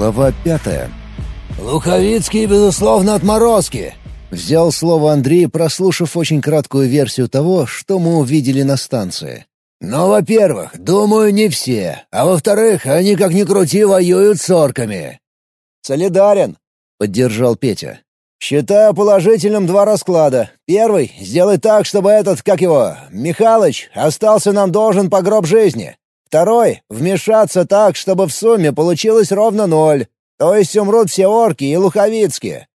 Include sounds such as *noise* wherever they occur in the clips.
Глава пятая. «Луховицкие, безусловно, отморозки!» Взял слово Андрей, прослушав очень краткую версию того, что мы увидели на станции. «Но, во-первых, думаю, не все, а во-вторых, они, как ни крути, воюют с орками». «Солидарен», — поддержал Петя. «Считаю положительным два расклада. Первый — сделай так, чтобы этот, как его, Михалыч, остался нам должен по гроб жизни. Второй — вмешаться так, чтобы в сумме получилось ровно ноль. То есть умрут все орки и луховицкие.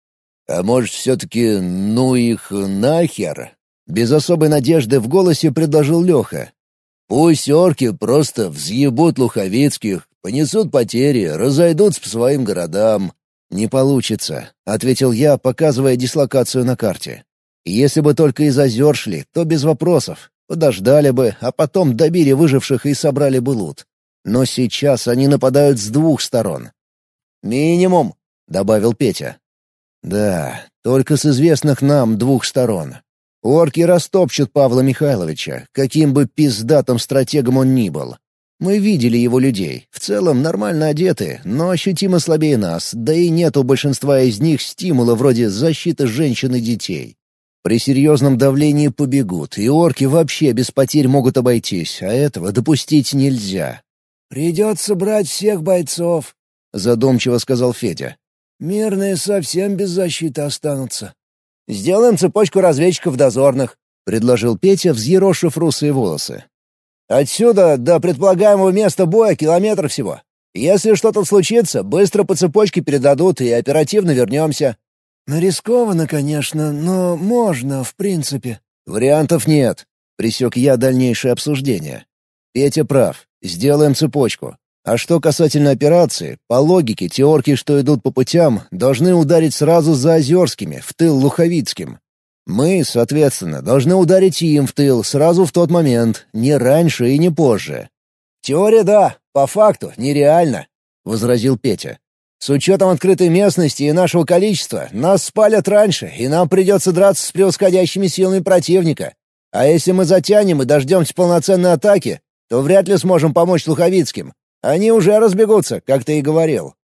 «А может, все-таки ну их нахер?» Без особой надежды в голосе предложил Леха. «Пусть орки просто взъебут луховицких, понесут потери, разойдутся по своим городам». «Не получится», — ответил я, показывая дислокацию на карте. «Если бы только из озер шли, то без вопросов. Подождали бы, а потом добили выживших и собрали бы лут. Но сейчас они нападают с двух сторон». «Минимум», — добавил Петя. Да, только с известных нам двух сторон. Орки растопчут Павла Михайловича, каким бы пиздатым стратегом он ни был. Мы видели его людей, в целом нормально одеты, но ощутимо слабее нас, да и нет у большинства из них стимула вроде защиты женщин и детей. При серьезном давлении побегут, и орки вообще без потерь могут обойтись, а этого допустить нельзя. «Придется брать всех бойцов», — задумчиво сказал Федя. Мирные совсем без защиты останутся. «Сделаем цепочку разведчиков дозорных», — предложил Петя, взъерошив русые волосы. «Отсюда до предполагаемого места боя километр всего. Если что-то случится, быстро по цепочке передадут и оперативно вернемся». «Рискованно, конечно, но можно, в принципе». «Вариантов нет», — присек я дальнейшее обсуждение. «Петя прав. Сделаем цепочку. А что касательно операции, по логике, теорки, что идут по путям, должны ударить сразу за Озерскими, в тыл Луховицким. Мы, соответственно, должны ударить им в тыл сразу в тот момент, не раньше и не позже. «Теория да, по факту нереально», — возразил Петя. «С учетом открытой местности и нашего количества, нас спалят раньше, и нам придется драться с превосходящими силами противника. А если мы затянем и дождемся полноценной атаки, то вряд ли сможем помочь Луховицким. Они уже разбегутся, как ты и говорил».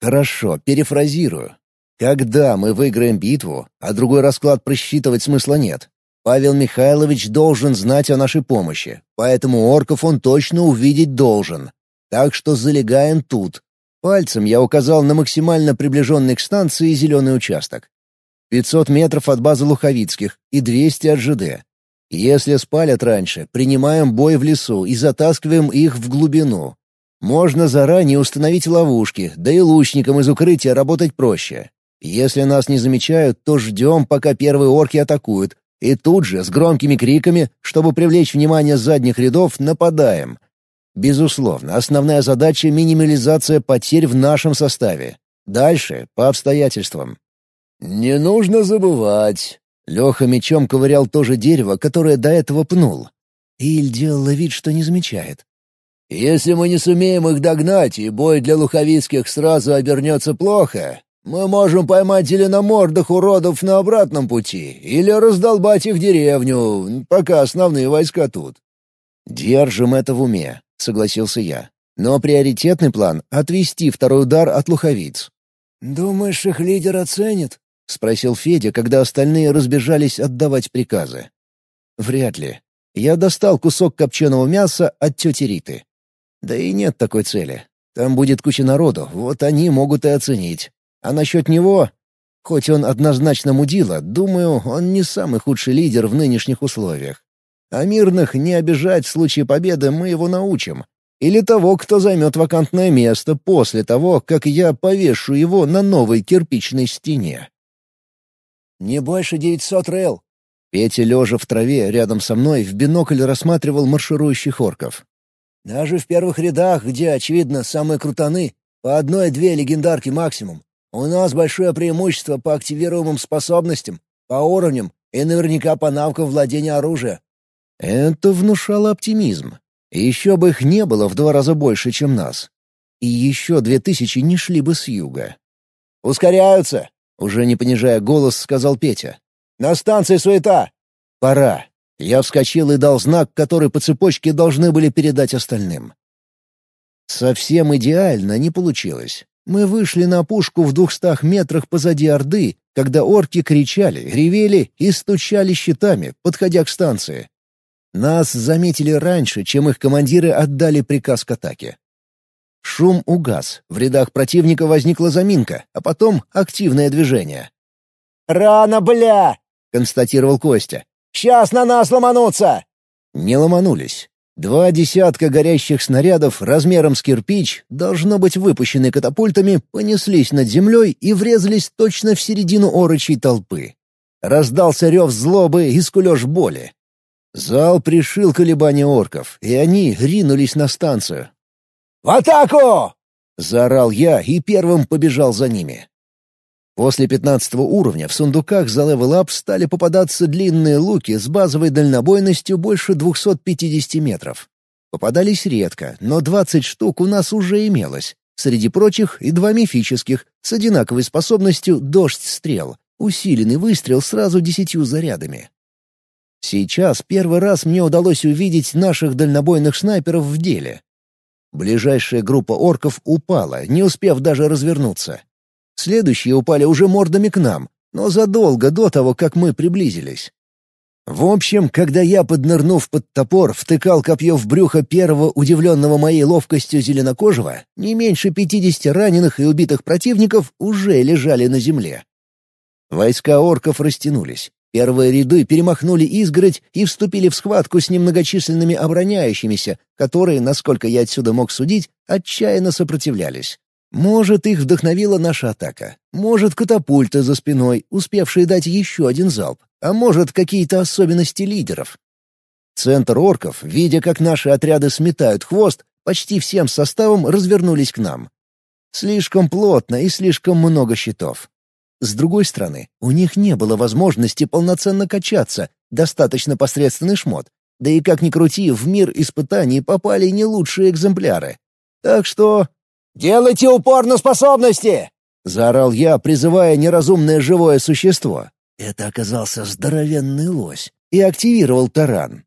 «Хорошо, перефразирую. Когда мы выиграем битву, а другой расклад просчитывать смысла нет, Павел Михайлович должен знать о нашей помощи, поэтому орков он точно увидеть должен. Так что залегаем тут. Пальцем я указал на максимально приближенный к станции зеленый участок. 500 метров от базы Луховицких и 200 от ЖД. Если спалят раньше, принимаем бой в лесу и затаскиваем их в глубину. Можно заранее установить ловушки, да и лучникам из укрытия работать проще. Если нас не замечают, то ждем, пока первые орки атакуют, и тут же, с громкими криками, чтобы привлечь внимание задних рядов, нападаем. Безусловно, основная задача — минимализация потерь в нашем составе. Дальше — по обстоятельствам. «Не нужно забывать». Леха мечом ковырял то же дерево, которое до этого пнул. Иль делала вид, что не замечает. Если мы не сумеем их догнать, и бой для луховицких сразу обернется плохо, мы можем поймать зеленомордых уродов на обратном пути или раздолбать их деревню, пока основные войска тут». «Держим это в уме», — согласился я. «Но приоритетный план — отвести второй удар от луховиц». «Думаешь, их лидер оценит?» — спросил Федя, когда остальные разбежались отдавать приказы. «Вряд ли. Я достал кусок копченого мяса от тети Риты. Да и нет такой цели. Там будет куча народу, вот они могут и оценить. А насчет него... Хоть он однозначно мудила, думаю, он не самый худший лидер в нынешних условиях. А мирных не обижать в случае победы мы его научим. Или того, кто займет вакантное место после того, как я повешу его на новой кирпичной стене. «Не больше девятьсот рел». Петя, лежа в траве рядом со мной, в бинокль рассматривал марширующих орков. Даже в первых рядах, где, очевидно, самые крутаны, по одной-две легендарки максимум. У нас большое преимущество по активируемым способностям, по уровням и наверняка по навыкам владения оружия». Это внушало оптимизм. Еще бы их не было в два раза больше, чем нас. И еще две тысячи не шли бы с юга. «Ускоряются!» — уже не понижая голос, сказал Петя. «На станции суета!» «Пора!» Я вскочил и дал знак, который по цепочке должны были передать остальным. Совсем идеально не получилось. Мы вышли на опушку в двухстах метрах позади Орды, когда орки кричали, ревели и стучали щитами, подходя к станции. Нас заметили раньше, чем их командиры отдали приказ к атаке. Шум угас, в рядах противника возникла заминка, а потом активное движение. «Рано, бля!» — констатировал Костя. «Сейчас на нас ломанутся!» Не ломанулись. Два десятка горящих снарядов размером с кирпич, должно быть выпущены катапультами, понеслись над землей и врезались точно в середину орочей толпы. Раздался рев злобы и скулеж боли. Зал пришил колебания орков, и они ринулись на станцию. «В атаку!» — заорал я и первым побежал за ними. После пятнадцатого уровня в сундуках за Up стали попадаться длинные луки с базовой дальнобойностью больше 250 метров. Попадались редко, но 20 штук у нас уже имелось. Среди прочих и два мифических, с одинаковой способностью «Дождь стрел», усиленный выстрел сразу десятью зарядами. Сейчас первый раз мне удалось увидеть наших дальнобойных снайперов в деле. Ближайшая группа орков упала, не успев даже развернуться. Следующие упали уже мордами к нам, но задолго до того, как мы приблизились. В общем, когда я, поднырнув под топор, втыкал копье в брюхо первого удивленного моей ловкостью зеленокожего, не меньше пятидесяти раненых и убитых противников уже лежали на земле. Войска орков растянулись. Первые ряды перемахнули изгородь и вступили в схватку с немногочисленными обороняющимися, которые, насколько я отсюда мог судить, отчаянно сопротивлялись. Может, их вдохновила наша атака. Может, катапульты за спиной, успевшие дать еще один залп. А может, какие-то особенности лидеров. Центр орков, видя, как наши отряды сметают хвост, почти всем составом развернулись к нам. Слишком плотно и слишком много щитов. С другой стороны, у них не было возможности полноценно качаться, достаточно посредственный шмот. Да и как ни крути, в мир испытаний попали не лучшие экземпляры. Так что «Делайте упор на способности!» — заорал я, призывая неразумное живое существо. Это оказался здоровенный лось и активировал таран.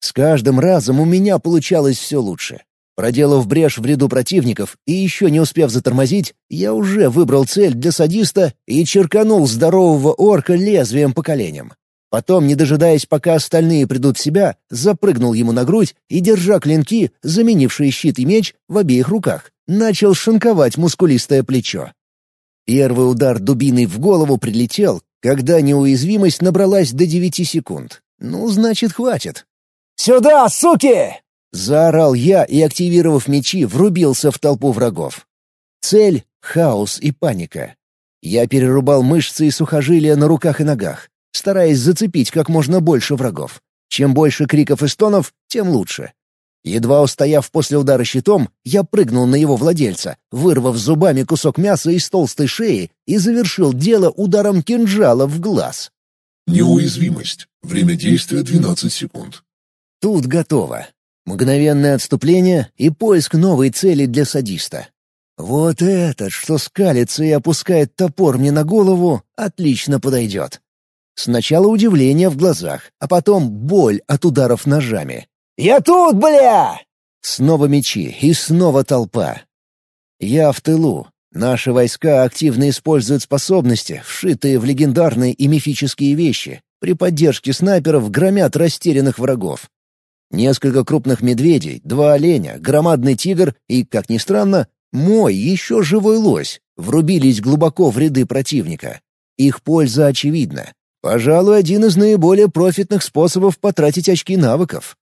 С каждым разом у меня получалось все лучше. Проделав брешь в ряду противников и еще не успев затормозить, я уже выбрал цель для садиста и черканул здорового орка лезвием по коленям. Потом, не дожидаясь, пока остальные придут в себя, запрыгнул ему на грудь и, держа клинки, заменившие щит и меч, в обеих руках, начал шинковать мускулистое плечо. Первый удар дубиной в голову прилетел, когда неуязвимость набралась до девяти секунд. Ну, значит, хватит. «Сюда, суки!» — заорал я и, активировав мечи, врубился в толпу врагов. Цель — хаос и паника. Я перерубал мышцы и сухожилия на руках и ногах, стараясь зацепить как можно больше врагов. Чем больше криков и стонов, тем лучше. Едва устояв после удара щитом, я прыгнул на его владельца, вырвав зубами кусок мяса из толстой шеи и завершил дело ударом кинжала в глаз. Неуязвимость. Время действия 12 секунд. Тут готово. Мгновенное отступление и поиск новой цели для садиста. Вот этот, что скалится и опускает топор мне на голову, отлично подойдет. Сначала удивление в глазах, а потом боль от ударов ножами. «Я тут, бля!» Снова мечи и снова толпа. Я в тылу. Наши войска активно используют способности, вшитые в легендарные и мифические вещи. При поддержке снайперов громят растерянных врагов. Несколько крупных медведей, два оленя, громадный тигр и, как ни странно, мой еще живой лось врубились глубоко в ряды противника. Их польза очевидна. Пожалуй, один из наиболее профитных способов потратить очки навыков.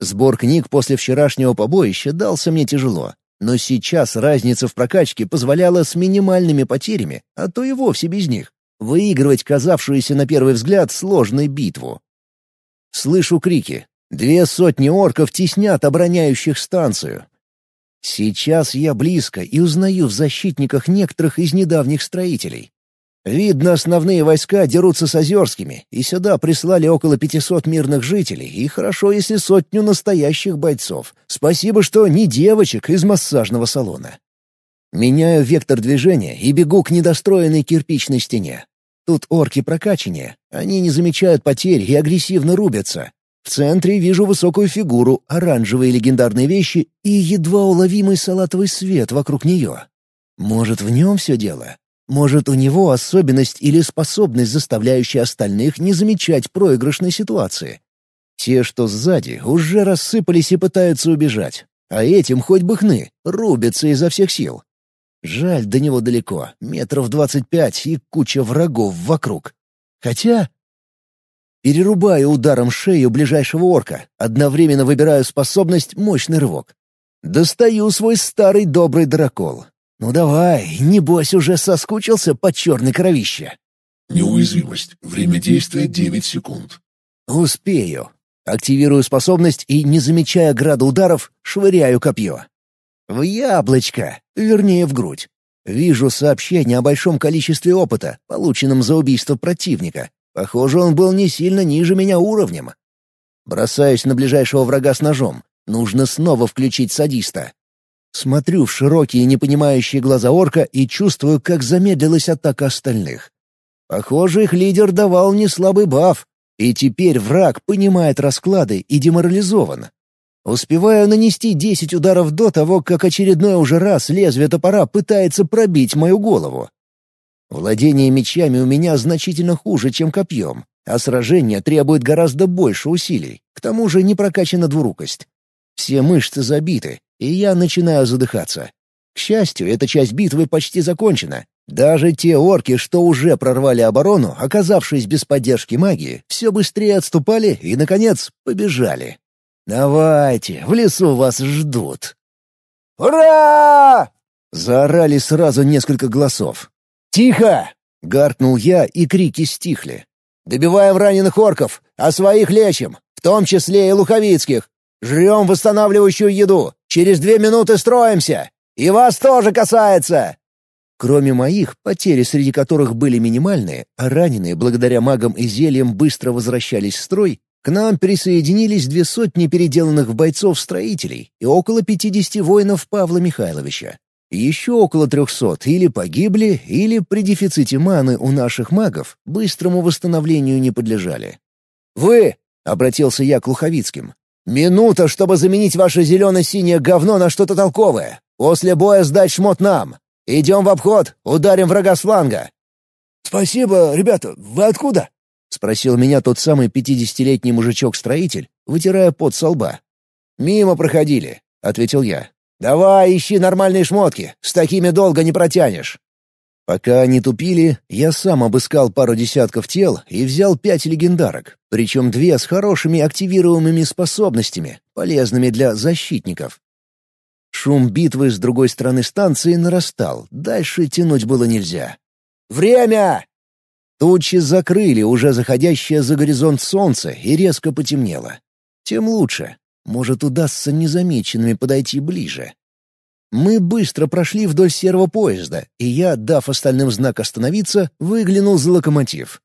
Сбор книг после вчерашнего побоища дался мне тяжело, но сейчас разница в прокачке позволяла с минимальными потерями, а то и вовсе без них, выигрывать казавшуюся на первый взгляд сложной битву. Слышу крики. Две сотни орков теснят обороняющих станцию. Сейчас я близко и узнаю в защитниках некоторых из недавних строителей. Видно, основные войска дерутся с Озерскими, и сюда прислали около 500 мирных жителей, и хорошо, если сотню настоящих бойцов. Спасибо, что не девочек из массажного салона. Меняю вектор движения и бегу к недостроенной кирпичной стене. Тут орки прокачаннее, они не замечают потерь и агрессивно рубятся. В центре вижу высокую фигуру, оранжевые легендарные вещи и едва уловимый салатовый свет вокруг нее. Может, в нем все дело? Может, у него особенность или способность, заставляющая остальных не замечать проигрышной ситуации? Те, что сзади, уже рассыпались и пытаются убежать. А этим хоть бы хны, рубятся изо всех сил. Жаль, до него далеко, метров двадцать пять и куча врагов вокруг. Хотя... Перерубаю ударом шею ближайшего орка, одновременно выбираю способность «Мощный рывок». Достаю свой старый добрый дракол. Ну давай, небось уже соскучился по черной кровище. Неуязвимость. Время действия 9 секунд. Успею. Активирую способность и, не замечая града ударов, швыряю копье. В яблочко, вернее, в грудь. Вижу сообщение о большом количестве опыта, полученном за убийство противника. Похоже, он был не сильно ниже меня уровнем. Бросаюсь на ближайшего врага с ножом. Нужно снова включить садиста. Смотрю в широкие непонимающие глаза орка и чувствую, как замедлилась атака остальных. Похоже, их лидер давал неслабый баф, и теперь враг понимает расклады и деморализован. Успеваю нанести десять ударов до того, как очередной уже раз лезвие топора пытается пробить мою голову. Владение мечами у меня значительно хуже, чем копьем, а сражение требует гораздо больше усилий. К тому же не прокачана двурукость. Все мышцы забиты, и я начинаю задыхаться. К счастью, эта часть битвы почти закончена. Даже те орки, что уже прорвали оборону, оказавшись без поддержки магии, все быстрее отступали и, наконец, побежали. «Давайте, в лесу вас ждут». «Ура!» — заорали сразу несколько голосов. «Тихо!» — гаркнул я, и крики стихли. «Добиваем раненых орков, а своих лечим, в том числе и луховицких. Жрем восстанавливающую еду. Через две минуты строимся. И вас тоже касается!» Кроме моих, потери среди которых были минимальные, а раненые благодаря магам и зельям быстро возвращались в строй, к нам присоединились две сотни переделанных бойцов-строителей и около пятидесяти воинов Павла Михайловича. Еще около трехсот или погибли, или при дефиците маны у наших магов быстрому восстановлению не подлежали. «Вы!» — обратился я к Луховицким. «Минута, чтобы заменить ваше зелено-синее говно на что-то толковое. После боя сдать шмот нам. Идем в обход, ударим врага с фланга». «Спасибо, ребята. Вы откуда?» — спросил меня тот самый пятидесятилетний мужичок-строитель, вытирая пот со лба. «Мимо проходили», — ответил я. «Давай, ищи нормальные шмотки, с такими долго не протянешь». Пока они тупили, я сам обыскал пару десятков тел и взял пять легендарок, причем две с хорошими активируемыми способностями, полезными для защитников. Шум битвы с другой стороны станции нарастал, дальше тянуть было нельзя. «Время!» Тучи закрыли уже заходящее за горизонт солнце и резко потемнело. Тем лучше. Может, удастся незамеченными подойти ближе. Мы быстро прошли вдоль серого поезда, и я, дав остальным знак остановиться, выглянул за локомотив.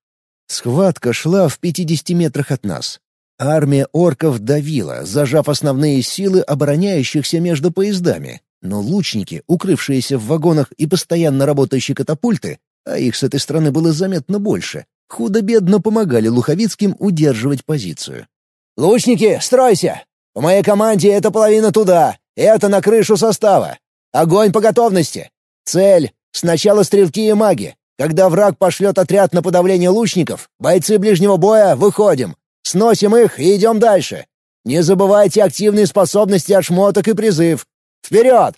Схватка шла в 50 метрах от нас. Армия орков давила, зажав основные силы обороняющихся между поездами, но лучники, укрывшиеся в вагонах и постоянно работающие катапульты, а их с этой стороны было заметно больше, худо-бедно помогали Луховицким удерживать позицию. «Лучники, стройся! По моей команде это половина туда, это на крышу состава. Огонь по готовности! Цель — сначала стрелки и маги. Когда враг пошлет отряд на подавление лучников, бойцы ближнего боя выходим, сносим их и идем дальше. Не забывайте активные способности от шмоток и призыв. Вперед!»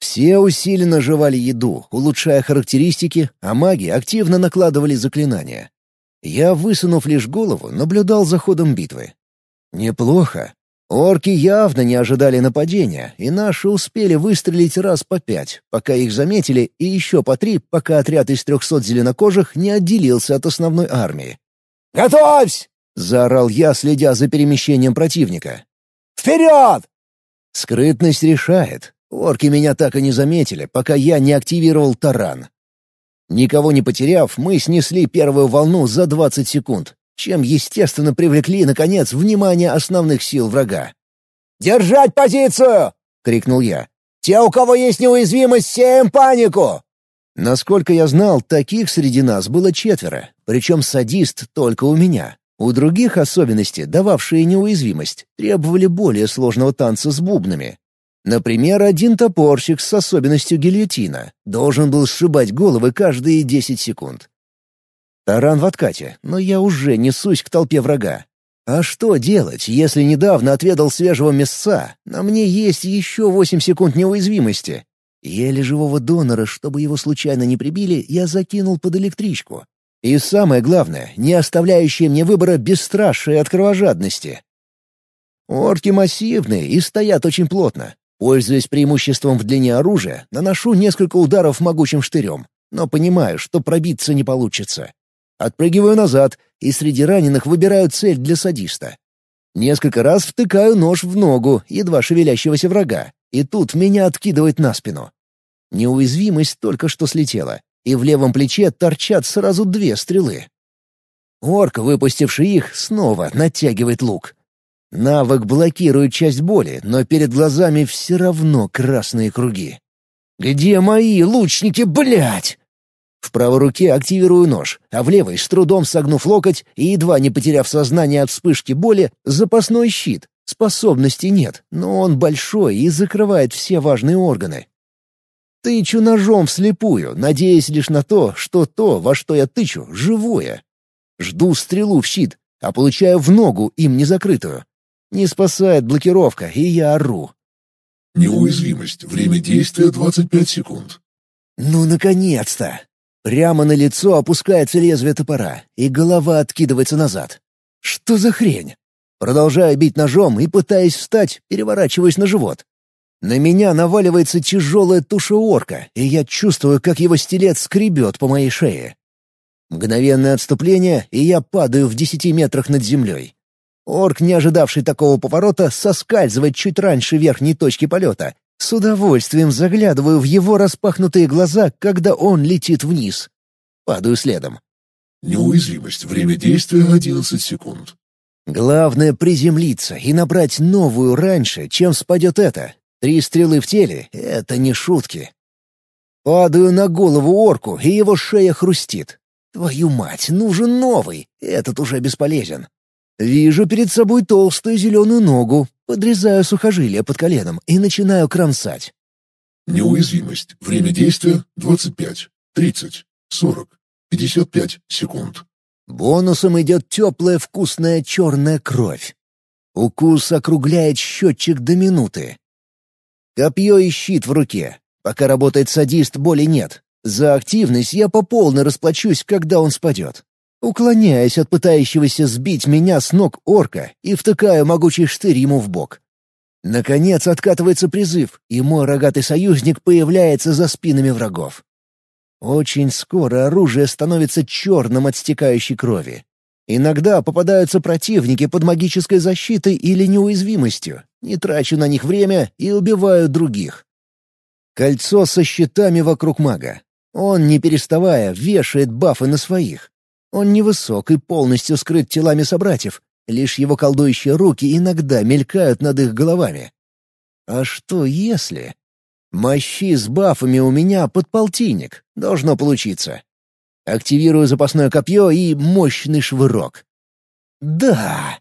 Все усиленно жевали еду, улучшая характеристики, а маги активно накладывали заклинания. Я, высунув лишь голову, наблюдал за ходом битвы. Неплохо. Орки явно не ожидали нападения, и наши успели выстрелить раз по пять, пока их заметили, и еще по три, пока отряд из трехсот зеленокожих не отделился от основной армии. «Готовься!» — заорал я, следя за перемещением противника. «Вперед!» Скрытность решает. Орки меня так и не заметили, пока я не активировал таран. Никого не потеряв, мы снесли первую волну за 20 секунд, чем, естественно, привлекли, наконец, внимание основных сил врага. «Держать позицию!» — крикнул я. «Те, у кого есть неуязвимость, сеем панику!» Насколько я знал, таких среди нас было четверо, причем садист только у меня. У других особенности, дававшие неуязвимость, требовали более сложного танца с бубнами. Например, один топорщик с особенностью гильотина должен был сшибать головы каждые 10 секунд. Таран в откате, но я уже несусь к толпе врага. А что делать, если недавно отведал свежего мясца? На мне есть еще 8 секунд неуязвимости. Еле живого донора, чтобы его случайно не прибили, я закинул под электричку. И самое главное, не оставляющее мне выбора бесстрашие от кровожадности. Орки массивные и стоят очень плотно. Пользуясь преимуществом в длине оружия, наношу несколько ударов могучим штырем, но понимаю, что пробиться не получится. Отпрыгиваю назад и среди раненых выбираю цель для садиста. Несколько раз втыкаю нож в ногу едва шевелящегося врага, и тут меня откидывает на спину. Неуязвимость только что слетела, и в левом плече торчат сразу две стрелы. Орк, выпустивший их, снова натягивает лук. Навык блокирует часть боли, но перед глазами все равно красные круги. «Где мои лучники, блядь?» В правой руке активирую нож, а в левой, с трудом согнув локоть и едва не потеряв сознание от вспышки боли, запасной щит. Способностей нет, но он большой и закрывает все важные органы. Тычу ножом вслепую, надеясь лишь на то, что то, во что я тычу, живое. Жду стрелу в щит, а получаю в ногу, им не закрытую. Не спасает блокировка, и я ору. Неуязвимость. Время действия 25 секунд. Ну, наконец-то! Прямо на лицо опускается лезвие топора, и голова откидывается назад. Что за хрень? Продолжаю бить ножом и, пытаясь встать, переворачиваюсь на живот. На меня наваливается тяжелая туша орка, и я чувствую, как его стилет скребет по моей шее. Мгновенное отступление, и я падаю в десяти метрах над землей. Орк, не ожидавший такого поворота, соскальзывает чуть раньше верхней точки полета. С удовольствием заглядываю в его распахнутые глаза, когда он летит вниз. Падаю следом. Неуязвимость. Время действия 11 секунд. Главное — приземлиться и набрать новую раньше, чем спадет это. Три стрелы в теле — это не шутки. Падаю на голову орку, и его шея хрустит. Твою мать, нужен новый, этот уже бесполезен. Вижу перед собой толстую зеленую ногу, подрезаю сухожилие под коленом и начинаю кромсать. Неуязвимость. Время действия 25, 30, 40, 55 секунд. Бонусом идет теплая вкусная черная кровь. Укус округляет счетчик до минуты. Копье и щит в руке. Пока работает садист, боли нет. За активность я по полной расплачусь, когда он спадет уклоняясь от пытающегося сбить меня с ног орка и втыкаю могучий штырь ему в бок. Наконец откатывается призыв, и мой рогатый союзник появляется за спинами врагов. Очень скоро оружие становится черным от стекающей крови. Иногда попадаются противники под магической защитой или неуязвимостью. Не трачу на них время и убиваю других. Кольцо со щитами вокруг мага. Он, не переставая, вешает бафы на своих. Он невысок и полностью скрыт телами собратьев, лишь его колдующие руки иногда мелькают над их головами. А что если... Мощи с бафами у меня под полтинник. Должно получиться. Активирую запасное копье и мощный швырок. Да!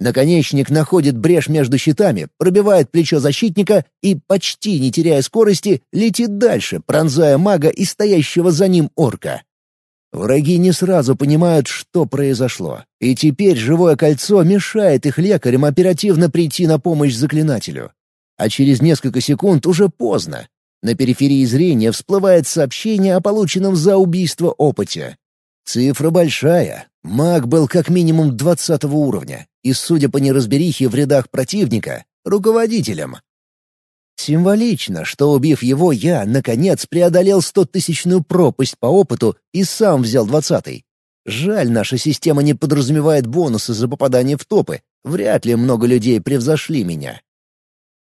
Наконечник находит брешь между щитами, пробивает плечо защитника и, почти не теряя скорости, летит дальше, пронзая мага и стоящего за ним орка. Враги не сразу понимают, что произошло, и теперь живое кольцо мешает их лекарям оперативно прийти на помощь заклинателю. А через несколько секунд уже поздно. На периферии зрения всплывает сообщение о полученном за убийство опыте. Цифра большая. Маг был как минимум двадцатого уровня, и, судя по неразберихе в рядах противника, руководителем. Символично, что, убив его, я, наконец, преодолел стотысячную пропасть по опыту и сам взял двадцатый. Жаль, наша система не подразумевает бонусы за попадание в топы. Вряд ли много людей превзошли меня.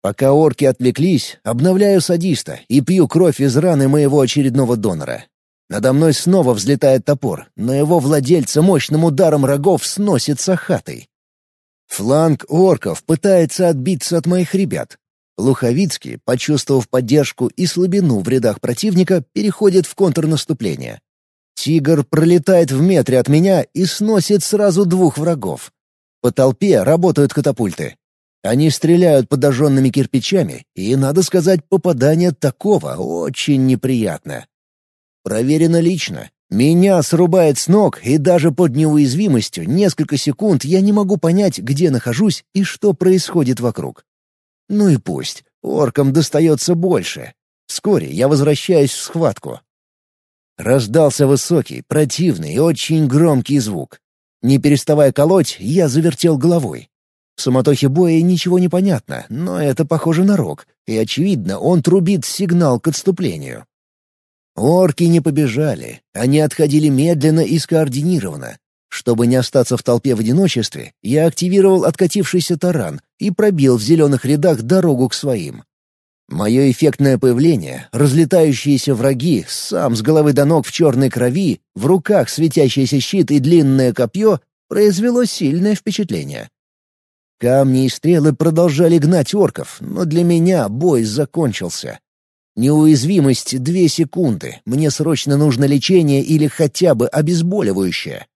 Пока орки отвлеклись, обновляю садиста и пью кровь из раны моего очередного донора. Надо мной снова взлетает топор, но его владельца мощным ударом рогов сносит сахатой. Фланг орков пытается отбиться от моих ребят, Луховицкий, почувствовав поддержку и слабину в рядах противника, переходит в контрнаступление. Тигр пролетает в метре от меня и сносит сразу двух врагов. По толпе работают катапульты. Они стреляют подожженными кирпичами, и, надо сказать, попадание такого очень неприятно. Проверено лично. Меня срубает с ног, и даже под неуязвимостью несколько секунд я не могу понять, где нахожусь и что происходит вокруг. Ну и пусть. Оркам достается больше. Вскоре я возвращаюсь в схватку. Раздался высокий, противный и очень громкий звук. Не переставая колоть, я завертел головой. В суматохе боя ничего не понятно, но это похоже на рог, и, очевидно, он трубит сигнал к отступлению. Орки не побежали, они отходили медленно и скоординированно. Чтобы не остаться в толпе в одиночестве, я активировал откатившийся таран и пробил в зеленых рядах дорогу к своим. Мое эффектное появление, разлетающиеся враги, сам с головы до ног в черной крови, в руках светящийся щит и длинное копье, произвело сильное впечатление. Камни и стрелы продолжали гнать орков, но для меня бой закончился. Неуязвимость — две секунды, мне срочно нужно лечение или хотя бы обезболивающее.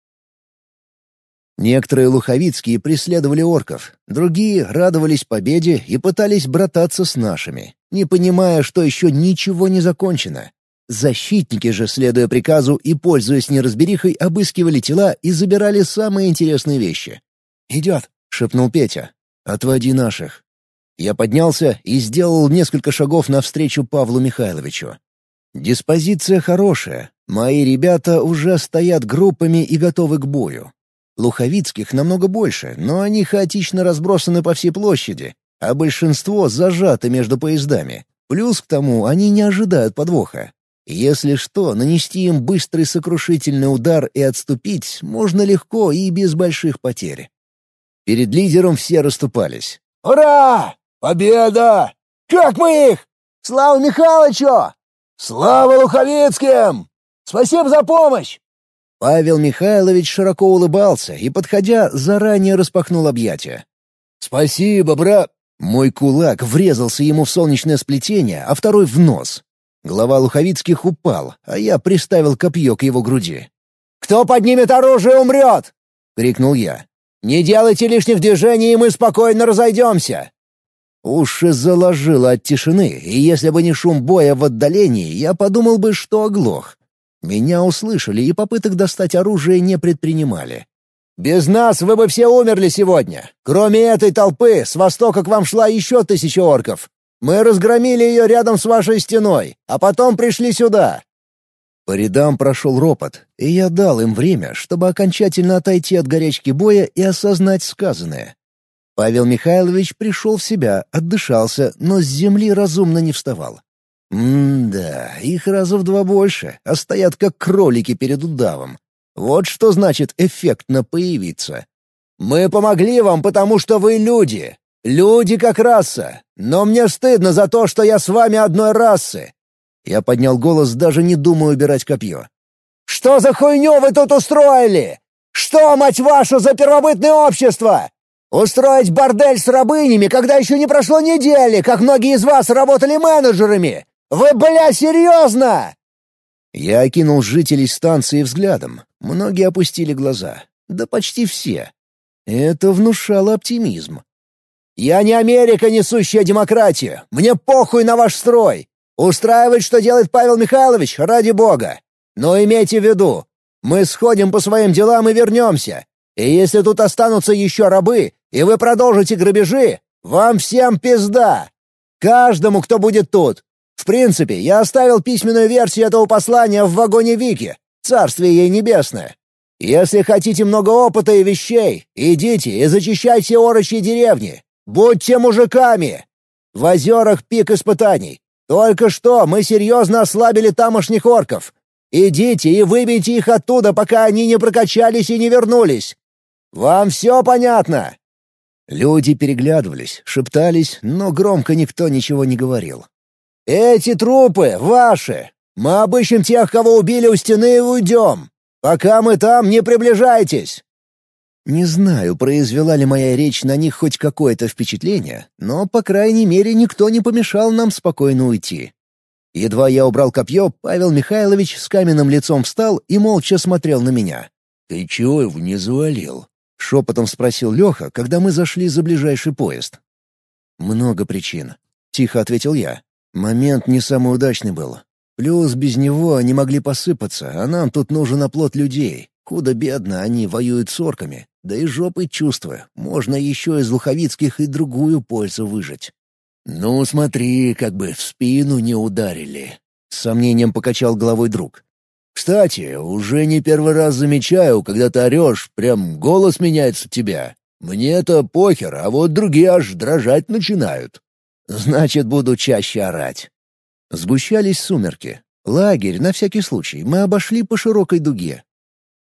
Некоторые луховицкие преследовали орков, другие радовались победе и пытались брататься с нашими, не понимая, что еще ничего не закончено. Защитники же, следуя приказу и пользуясь неразберихой, обыскивали тела и забирали самые интересные вещи. «Идет!» — шепнул Петя. «Отводи наших». Я поднялся и сделал несколько шагов навстречу Павлу Михайловичу. Диспозиция хорошая. Мои ребята уже стоят группами и готовы к бою. Луховицких намного больше, но они хаотично разбросаны по всей площади, а большинство зажаты между поездами. Плюс к тому они не ожидают подвоха. Если что, нанести им быстрый сокрушительный удар и отступить можно легко и без больших потерь. Перед лидером все расступались. «Ура! Победа! Как мы их? Слава Михайловичу! Слава Луховицким! Спасибо за помощь!» Павел Михайлович широко улыбался и, подходя, заранее распахнул объятия. «Спасибо, брат!» Мой кулак врезался ему в солнечное сплетение, а второй — в нос. Глава Луховицких упал, а я приставил копье к его груди. «Кто поднимет оружие, умрет!» — крикнул я. Не делайте лишних движений, и мы спокойно разойдемся!» Уши заложило от тишины, и если бы не шум боя в отдалении, я подумал бы, что оглох. Меня услышали и попыток достать оружие не предпринимали. «Без нас вы бы все умерли сегодня. Кроме этой толпы, с востока к вам шла еще тысяча орков. Мы разгромили ее рядом с вашей стеной, а потом пришли сюда. По рядам прошел ропот, и я дал им время, чтобы окончательно отойти от горячки боя и осознать сказанное. Павел Михайлович пришел в себя, отдышался, но с земли разумно не вставал. М-да, их раза в два больше, а стоят как кролики перед удавом. Вот что значит эффектно появиться. «Мы помогли вам, потому что вы люди. Люди как раса. Но мне стыдно за то, что я с вами одной расы. Я поднял голос, даже не думая убирать копье. «Что за хуйню вы тут устроили? Что, мать вашу, за первобытное общество? Устроить бордель с рабынями, когда еще не прошло недели, как многие из вас работали менеджерами? Вы, бля, серьезно?» Я окинул жителей станции взглядом. Многие опустили глаза. Да почти все. Это внушало оптимизм. «Я не Америка, несущая демократию. Мне похуй на ваш строй. Устраивать, что делает Павел Михайлович, ради бога. Но имейте в виду, мы сходим по своим делам и вернемся. И если тут останутся еще рабы, и вы продолжите грабежи, вам всем пизда. Каждому, кто будет тут. В принципе, я оставил письменную версию этого послания в вагоне Вики. Царствие ей небесное. Если хотите много опыта и вещей, идите и зачищайте орочьи деревни. Будьте мужиками. В озерах пик испытаний. Только что мы серьезно ослабили тамошних орков. Идите и выбейте их оттуда, пока они не прокачались и не вернулись. Вам все понятно?» Люди переглядывались, шептались, но громко никто ничего не говорил. «Эти трупы ваши. Мы обыщем тех, кого убили у стены, и уйдем. Пока мы там, не приближайтесь. Не знаю, произвела ли моя речь на них хоть какое-то впечатление, но, по крайней мере, никто не помешал нам спокойно уйти. Едва я убрал копье, Павел Михайлович с каменным лицом встал и молча смотрел на меня. «Ты чего его не завалил?» — шепотом спросил Леха, когда мы зашли за ближайший поезд. «Много причин», — тихо ответил я. «Момент не самый удачный был. Плюс без него они могли посыпаться, а нам тут нужен оплот людей. Худо-бедно они воюют с орками. Да и жопой чувства. Можно еще из луховицких и другую пользу выжить. «Ну, смотри, как бы в спину не ударили», — с сомнением покачал головой друг. «Кстати, уже не первый раз замечаю, когда ты орешь, прям голос меняется у тебя. Мне это похер, а вот другие аж дрожать начинают. Значит, буду чаще орать». Сгущались сумерки. Лагерь, на всякий случай, мы обошли по широкой дуге.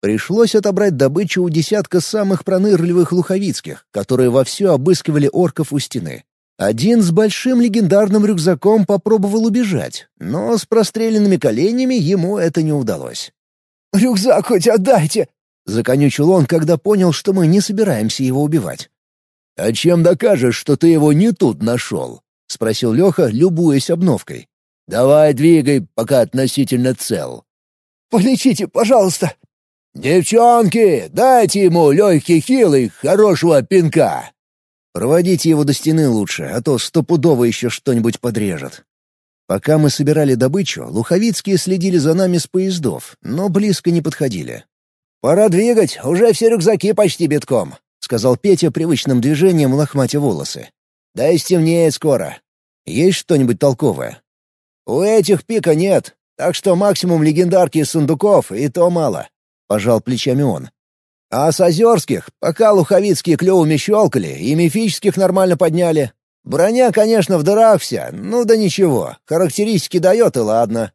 Пришлось отобрать добычу у десятка самых пронырливых луховицких, которые вовсю обыскивали орков у стены. Один с большим легендарным рюкзаком попробовал убежать, но с простреленными коленями ему это не удалось. «Рюкзак хоть отдайте!» — законючил он, когда понял, что мы не собираемся его убивать. «А чем докажешь, что ты его не тут нашел?» — спросил Леха, любуясь обновкой. «Давай двигай, пока относительно цел». «Полечите, пожалуйста!» «Девчонки, дайте ему легкий хилый, хорошего пинка!» «Проводите его до стены лучше, а то стопудово еще что-нибудь подрежет». Пока мы собирали добычу, луховицкие следили за нами с поездов, но близко не подходили. «Пора двигать, уже все рюкзаки почти битком», — сказал Петя привычным движением лохматя волосы. «Да и стемнеет скоро. Есть что-нибудь толковое?» «У этих пика нет, так что максимум легендарки из сундуков, и то мало», — пожал плечами он. «А с озерских, пока луховицкие клювами щелкали, и мифических нормально подняли. Броня, конечно, в дырах вся, ну да ничего, характеристики дает и ладно».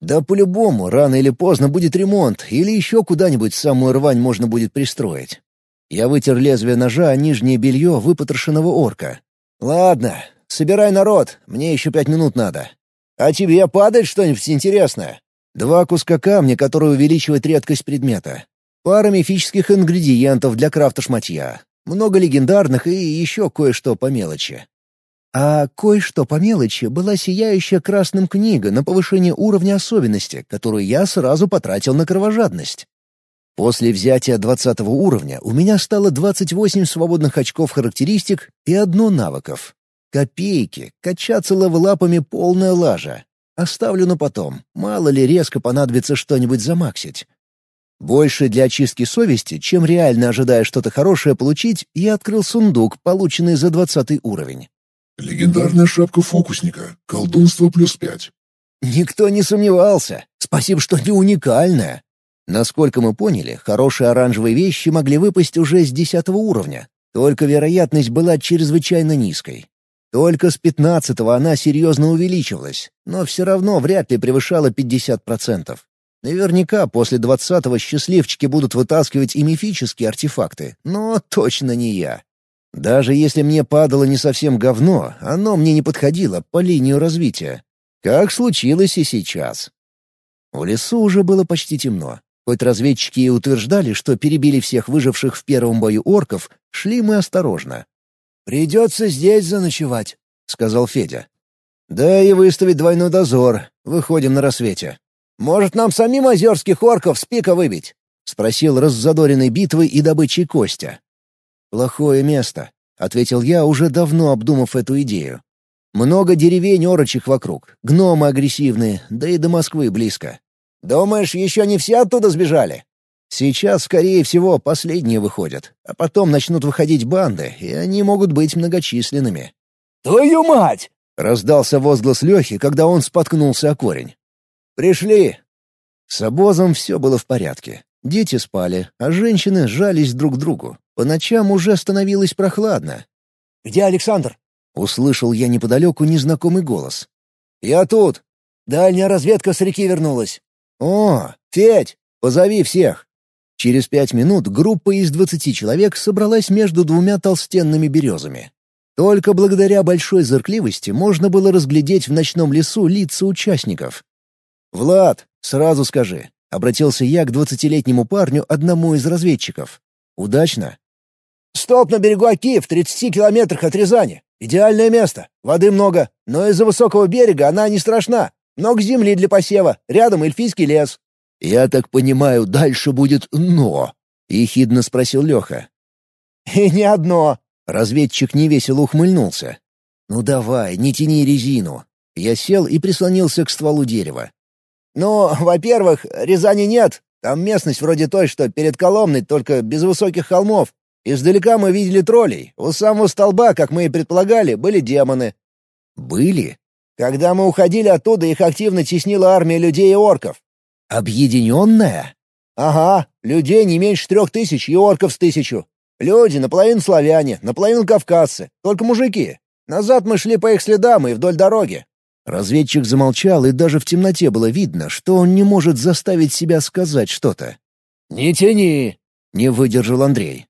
«Да по-любому, рано или поздно будет ремонт, или еще куда-нибудь самую рвань можно будет пристроить». Я вытер лезвие ножа нижнее белье выпотрошенного орка. «Ладно, собирай народ, мне еще пять минут надо. А тебе падает что-нибудь интересное?» Два куска камня, которые увеличивают редкость предмета. Пара мифических ингредиентов для крафта шматья. Много легендарных и еще кое-что по мелочи. А кое-что по мелочи была сияющая красным книга на повышение уровня особенности, которую я сразу потратил на кровожадность. После взятия 20 уровня у меня стало 28 свободных очков характеристик и одно навыков. Копейки, качаться левелапами полная лажа. Оставлю на потом, мало ли резко понадобится что-нибудь замаксить. Больше для очистки совести, чем реально ожидая что-то хорошее получить, я открыл сундук, полученный за двадцатый уровень. Легендарная шапка фокусника. Колдунство плюс пять. Никто не сомневался. Спасибо, что не уникальная. Насколько мы поняли, хорошие оранжевые вещи могли выпасть уже с десятого уровня. Только вероятность была чрезвычайно низкой. Только с пятнадцатого она серьезно увеличивалась, но все равно вряд ли превышала 50%. Наверняка после двадцатого счастливчики будут вытаскивать и мифические артефакты, но точно не я. Даже если мне падало не совсем говно, оно мне не подходило по линию развития. Как случилось и сейчас. В лесу уже было почти темно. Хоть разведчики и утверждали, что перебили всех выживших в первом бою орков, шли мы осторожно. «Придется здесь заночевать», — сказал Федя. «Да и выставить двойной дозор. Выходим на рассвете». «Может, нам самим озерских орков с пика выбить?» — спросил раззадоренный битвой и добычей Костя. «Плохое место», — ответил я, уже давно обдумав эту идею. «Много деревень орочих вокруг, гномы агрессивные, да и до Москвы близко». «Думаешь, еще не все оттуда сбежали?» Сейчас, скорее всего, последние выходят, а потом начнут выходить банды, и они могут быть многочисленными. «Твою мать!» — раздался возглас Лехи, когда он споткнулся о корень. «Пришли!» С обозом все было в порядке. Дети спали, а женщины сжались друг к другу. По ночам уже становилось прохладно. «Где Александр?» — услышал я неподалеку незнакомый голос. «Я тут. Дальняя разведка с реки вернулась». «О, Федь, позови всех!» Через пять минут группа из двадцати человек собралась между двумя толстенными березами. Только благодаря большой зыркливости можно было разглядеть в ночном лесу лица участников. «Влад, сразу скажи», — обратился я к двадцатилетнему парню, одному из разведчиков. «Удачно?» «Стоп на берегу Оки, в тридцати километрах от Рязани. Идеальное место. Воды много, но из-за высокого берега она не страшна. Много земли для посева, рядом эльфийский лес. «Я так понимаю, дальше будет «но», — ехидно спросил Леха. «И не одно», — разведчик невесело ухмыльнулся. «Ну давай, не тяни резину». Я сел и прислонился к стволу дерева. «Ну, во-первых, Рязани нет. Там местность вроде той, что перед Коломной, только без высоких холмов. Издалека мы видели троллей. У самого столба, как мы и предполагали, были демоны». «Были?» «Когда мы уходили оттуда, их активно теснила армия людей и орков». «Объединенная?» «Ага, людей не меньше трех тысяч и орков с тысячу. Люди наполовину славяне, наполовину кавказцы, только мужики. Назад мы шли по их следам и вдоль дороги». Разведчик замолчал, и даже в темноте было видно, что он не может заставить себя сказать что-то. «Не тяни!» — не выдержал Андрей.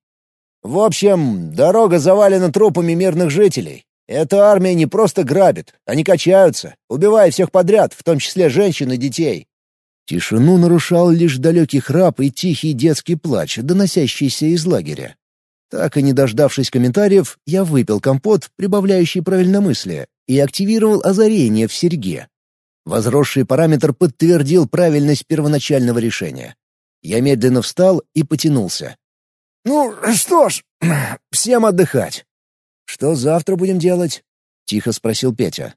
«В общем, дорога завалена трупами мирных жителей. Эта армия не просто грабит, они качаются, убивая всех подряд, в том числе женщин и детей. Тишину нарушал лишь далекий храп и тихий детский плач, доносящийся из лагеря. Так и не дождавшись комментариев, я выпил компот, прибавляющий правильномыслие, и активировал озарение в серьге. Возросший параметр подтвердил правильность первоначального решения. Я медленно встал и потянулся. «Ну что ж, *clears throat* всем отдыхать». «Что завтра будем делать?» — тихо спросил Петя.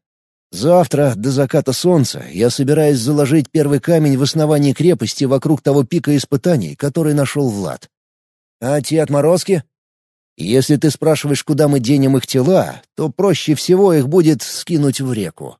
«Завтра, до заката солнца, я собираюсь заложить первый камень в основании крепости вокруг того пика испытаний, который нашел Влад. А те отморозки?» Если ты спрашиваешь, куда мы денем их тела, то проще всего их будет скинуть в реку.